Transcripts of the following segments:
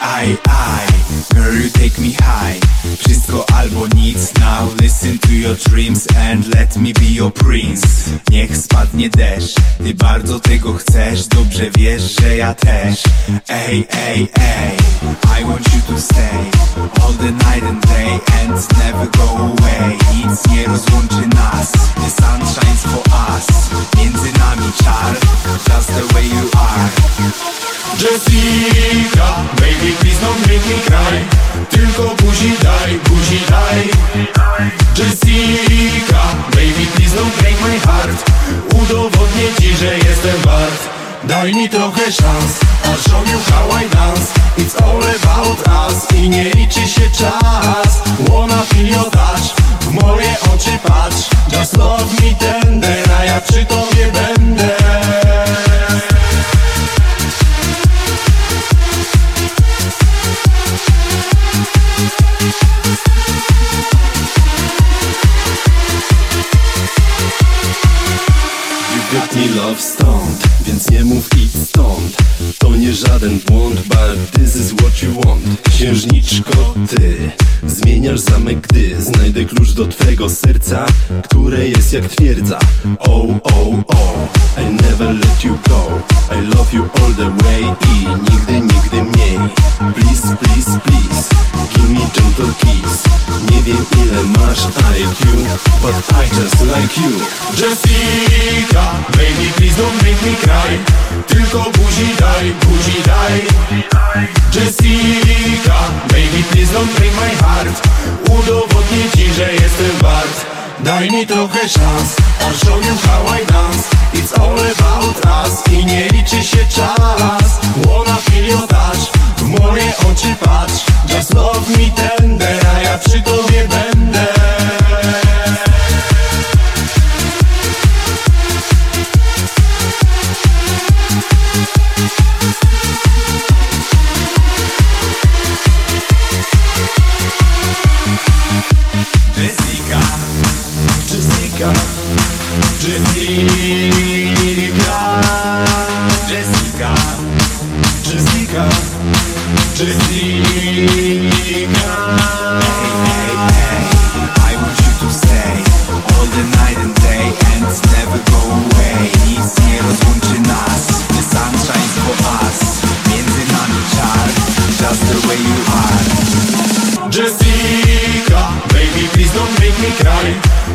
aj, aj Girl, take me high. Wszystko albo nic. Now listen to your dreams And let me be your prince. Niech spadnie deszcz. Ty bardzo tego chcesz. Dobrze wiesz, że ja też. Ej, ej, ej I want you to stay All the night and day And never go away. Nic nie rozłączy nas. Make me cry Tylko buzi daj, buzi daj. Jessica, baby please don't break my heart. Udowodnię ci, że jestem wart. Daj mi trochę szans I'll show you how I dance. It's all about us I nie liczy się czas. Wanna feel your touch W moje oczy patrz. Just love me tender A ja przy Me love stoned, więc nie mów idź stąd. To nie żaden błąd, but this is what you want. Księżniczko, ty zmieniasz zamek, gdy Znajdę klucz do twego serca, które jest jak twierdza. Oh, oh, oh, I never let you go. I love you all the way i nigdy, nigdy mniej. Please, please, please, give me gentle kiss. Nie wiem ile masz IQ, but I just like you. Please cry Tylko buzi daj, buzi daj. Jessica, baby please don't break my heart. Udowodnię ci, że jestem wart. Daj mi trochę szans I'll show you how I dance It's all about us I nie liczy się czas. Wanna feel your touch W moje oczy patrz. Just love me tender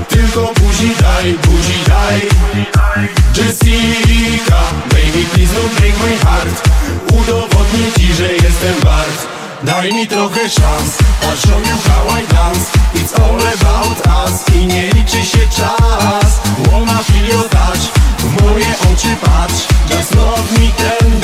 Tylko buzi daj, buzi daj. Jessica, baby please don't break my heart. Udowodnię ci, że jestem wart Daj mi trochę szans. I'll show you how I dance. It's all about us. I nie liczy się czas. Wanna feel your touch W moje oczy patrz. Just love me tender